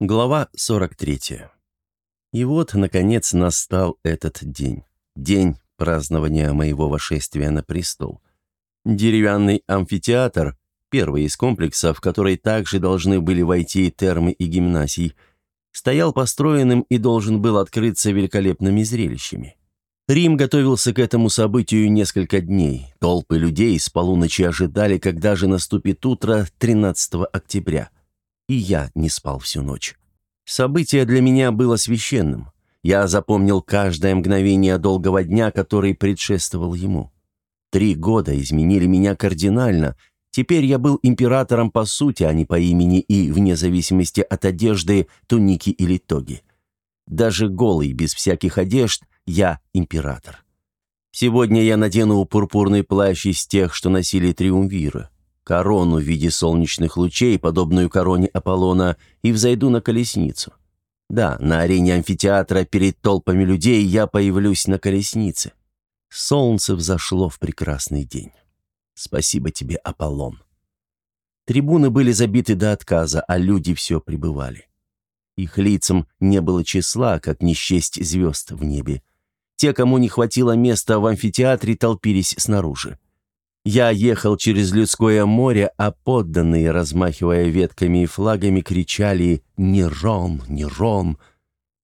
Глава 43. И вот, наконец, настал этот день. День празднования моего вошествия на престол. Деревянный амфитеатр, первый из комплексов, в который также должны были войти термы и гимнасий, стоял построенным и должен был открыться великолепными зрелищами. Рим готовился к этому событию несколько дней. Толпы людей с полуночи ожидали, когда же наступит утро 13 октября – и я не спал всю ночь. Событие для меня было священным. Я запомнил каждое мгновение долгого дня, который предшествовал ему. Три года изменили меня кардинально. Теперь я был императором по сути, а не по имени и вне зависимости от одежды, туники или тоги. Даже голый, без всяких одежд, я император. Сегодня я надену пурпурный плащ из тех, что носили триумвиры корону в виде солнечных лучей, подобную короне Аполлона, и взойду на колесницу. Да, на арене амфитеатра перед толпами людей я появлюсь на колеснице. Солнце взошло в прекрасный день. Спасибо тебе, Аполлон. Трибуны были забиты до отказа, а люди все пребывали. Их лицам не было числа, как не счесть звезд в небе. Те, кому не хватило места в амфитеатре, толпились снаружи. Я ехал через людское море, а подданные, размахивая ветками и флагами, кричали «Нерон! Нерон!».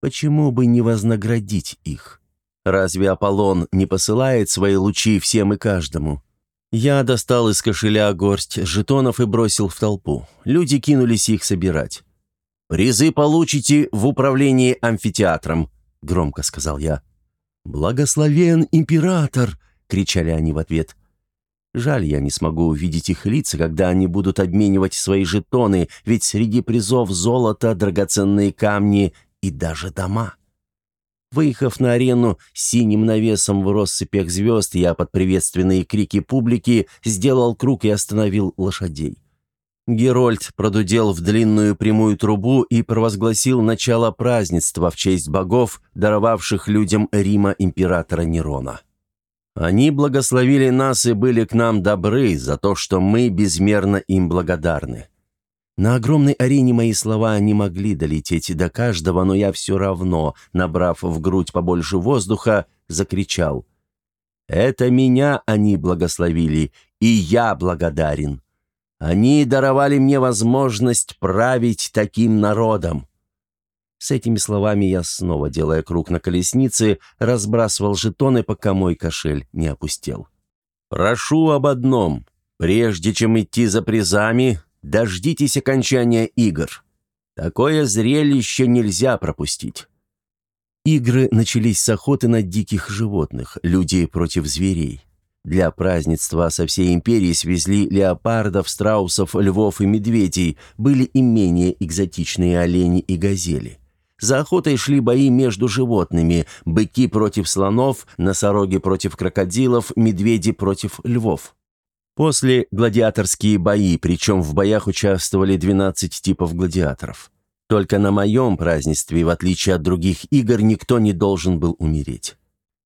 Почему бы не вознаградить их? Разве Аполлон не посылает свои лучи всем и каждому? Я достал из кошеля горсть жетонов и бросил в толпу. Люди кинулись их собирать. «Призы получите в управлении амфитеатром», — громко сказал я. «Благословен император!» — кричали они в ответ. Жаль, я не смогу увидеть их лица, когда они будут обменивать свои жетоны, ведь среди призов золото, драгоценные камни и даже дома. Выехав на арену синим навесом в россыпях звезд, я под приветственные крики публики сделал круг и остановил лошадей. Герольд продудел в длинную прямую трубу и провозгласил начало празднества в честь богов, даровавших людям Рима императора Нерона. Они благословили нас и были к нам добры за то, что мы безмерно им благодарны. На огромной арене мои слова не могли долететь до каждого, но я все равно, набрав в грудь побольше воздуха, закричал. «Это меня они благословили, и я благодарен. Они даровали мне возможность править таким народом. С этими словами я снова, делая круг на колеснице, разбрасывал жетоны, пока мой кошель не опустел. «Прошу об одном. Прежде чем идти за призами, дождитесь окончания игр. Такое зрелище нельзя пропустить». Игры начались с охоты на диких животных, люди против зверей. Для празднества со всей империи свезли леопардов, страусов, львов и медведей, были и менее экзотичные олени и газели. За охотой шли бои между животными, быки против слонов, носороги против крокодилов, медведи против львов. После гладиаторские бои, причем в боях участвовали 12 типов гладиаторов. Только на моем празднестве, в отличие от других игр, никто не должен был умереть.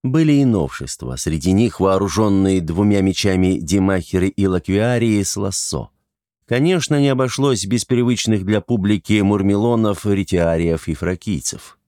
Были и новшества, среди них вооруженные двумя мечами демахеры и лаквиарии с лассо. Конечно, не обошлось без привычных для публики мурмелонов, ретиариев и фракийцев.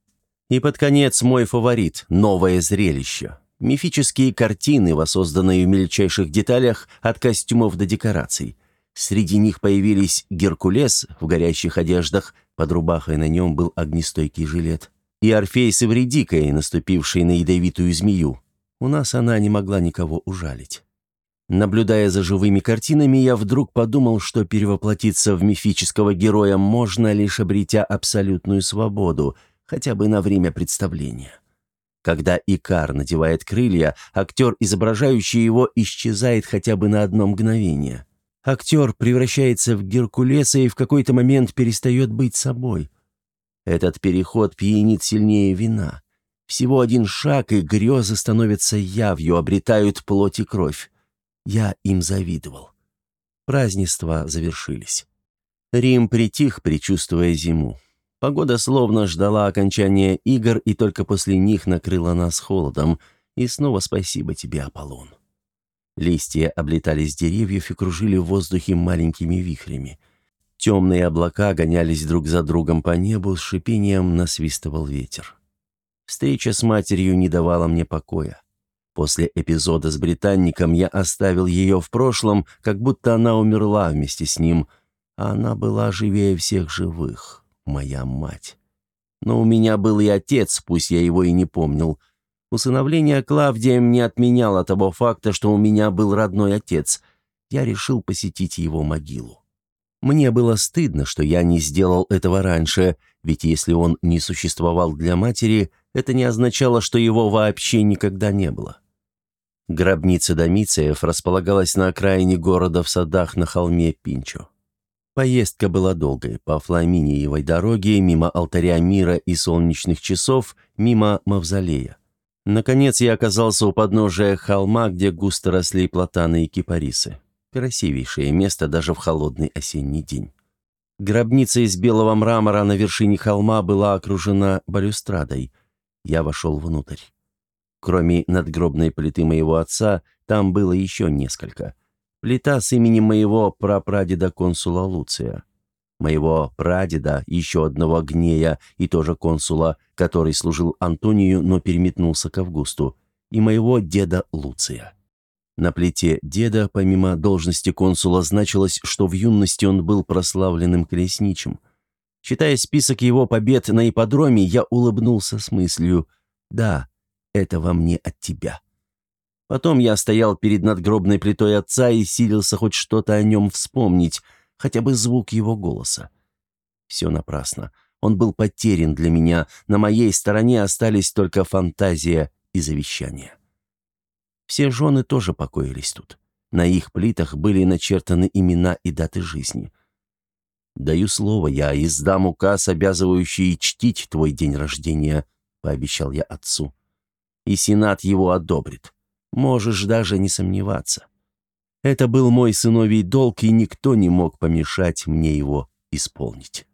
И под конец мой фаворит – новое зрелище. Мифические картины, воссозданные в мельчайших деталях от костюмов до декораций. Среди них появились Геркулес в горящих одеждах, под рубахой на нем был огнестойкий жилет, и Орфей с Эвредикой, наступивший на ядовитую змею. У нас она не могла никого ужалить. Наблюдая за живыми картинами, я вдруг подумал, что перевоплотиться в мифического героя можно, лишь обретя абсолютную свободу, хотя бы на время представления. Когда Икар надевает крылья, актер, изображающий его, исчезает хотя бы на одно мгновение. Актер превращается в Геркулеса и в какой-то момент перестает быть собой. Этот переход пьянит сильнее вина. Всего один шаг, и грезы становятся явью, обретают плоть и кровь. Я им завидовал. Празднества завершились. Рим притих, предчувствуя зиму. Погода словно ждала окончания игр, и только после них накрыла нас холодом. И снова спасибо тебе, Аполлон. Листья облетали с деревьев и кружили в воздухе маленькими вихрями. Темные облака гонялись друг за другом по небу, с шипением насвистывал ветер. Встреча с матерью не давала мне покоя. После эпизода с британником я оставил ее в прошлом, как будто она умерла вместе с ним, а она была живее всех живых, моя мать. Но у меня был и отец, пусть я его и не помнил. Усыновление Клавдия не отменяло того факта, что у меня был родной отец. Я решил посетить его могилу. Мне было стыдно, что я не сделал этого раньше, ведь если он не существовал для матери, это не означало, что его вообще никогда не было. Гробница Домициев располагалась на окраине города в садах на холме Пинчо. Поездка была долгой, по Фламиниевой дороге, мимо алтаря мира и солнечных часов, мимо мавзолея. Наконец я оказался у подножия холма, где густо росли платаны и кипарисы. Красивейшее место даже в холодный осенний день. Гробница из белого мрамора на вершине холма была окружена балюстрадой. Я вошел внутрь. Кроме надгробной плиты моего отца, там было еще несколько. Плита с именем моего прапрадеда консула Луция. Моего прадеда, еще одного гнея и тоже консула, который служил Антонию, но переметнулся к Августу. И моего деда Луция. На плите деда, помимо должности консула, значилось, что в юности он был прославленным колесничим. Читая список его побед на ипподроме, я улыбнулся с мыслью «Да, это во мне от тебя». Потом я стоял перед надгробной плитой отца и силился хоть что-то о нем вспомнить, хотя бы звук его голоса. Все напрасно. Он был потерян для меня, на моей стороне остались только фантазия и завещание. Все жены тоже покоились тут. На их плитах были начертаны имена и даты жизни. «Даю слово, я издам указ, обязывающий чтить твой день рождения», — пообещал я отцу. «И Сенат его одобрит. Можешь даже не сомневаться. Это был мой сыновий долг, и никто не мог помешать мне его исполнить».